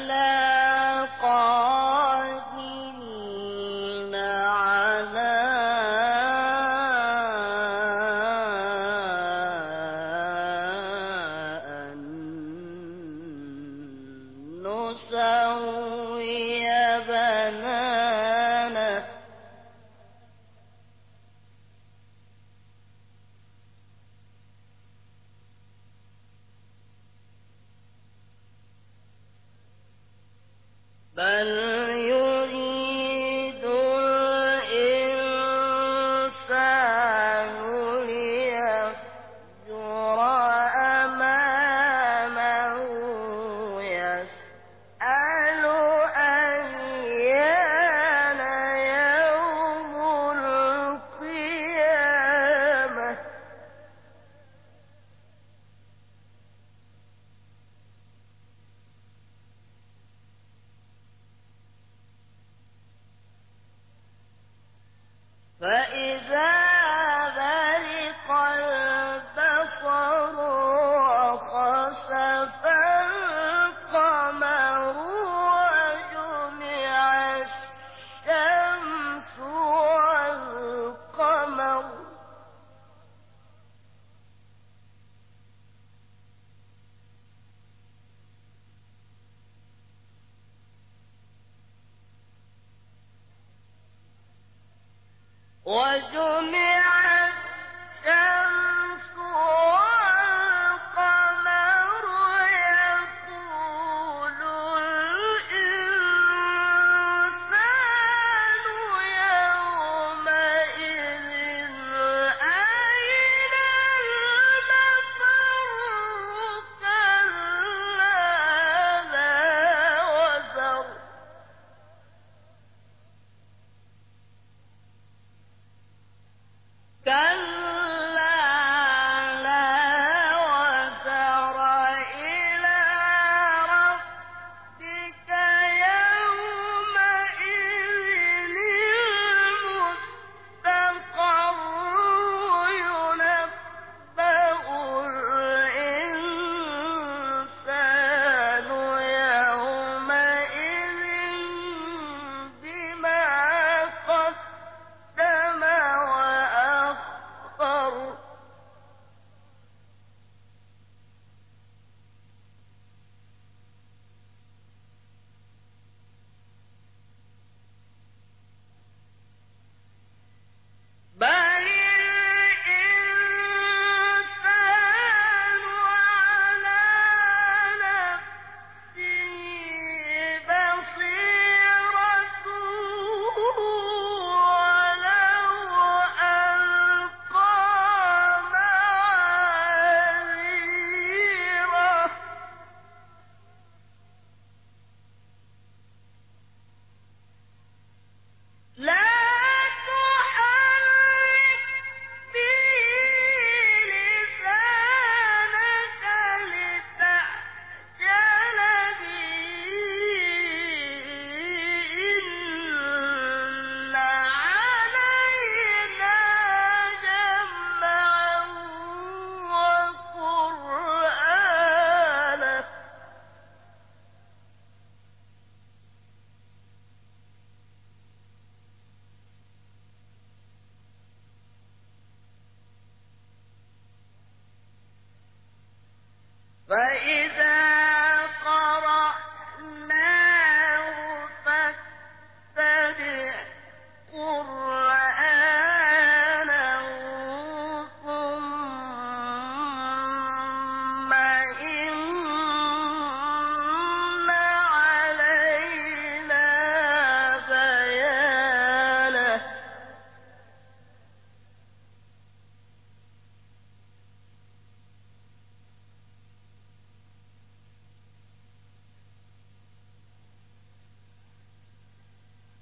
بلى بل وجمع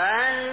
فقل